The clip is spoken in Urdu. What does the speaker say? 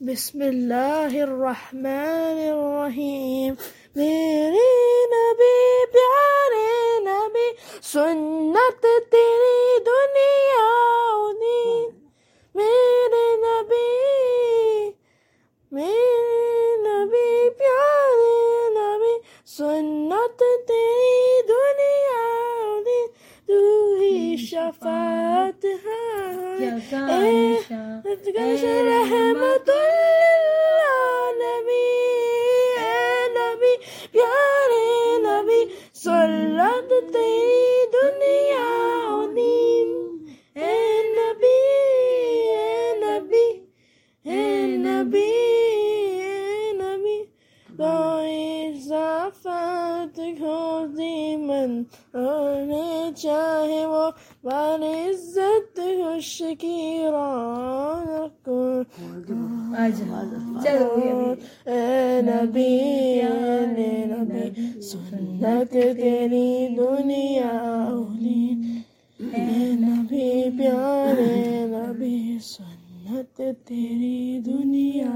بسم اللہ الرحمن الرحیم۔ میرے نبی پیارے نبی سنت تیری دنیا دین میرے نبی میرے نبی پیارے نبی سنت تیری دنیا دین تو ہی شفاعت ہے؟ رحمت نبی اے نبی پیارے نبی سلط دیمن ہونے چاہے وہ بار عزت خوش کی اے نبی اے نبی سنت تیری دنیا اے نبی پیارے نبی سنت تیری دنیا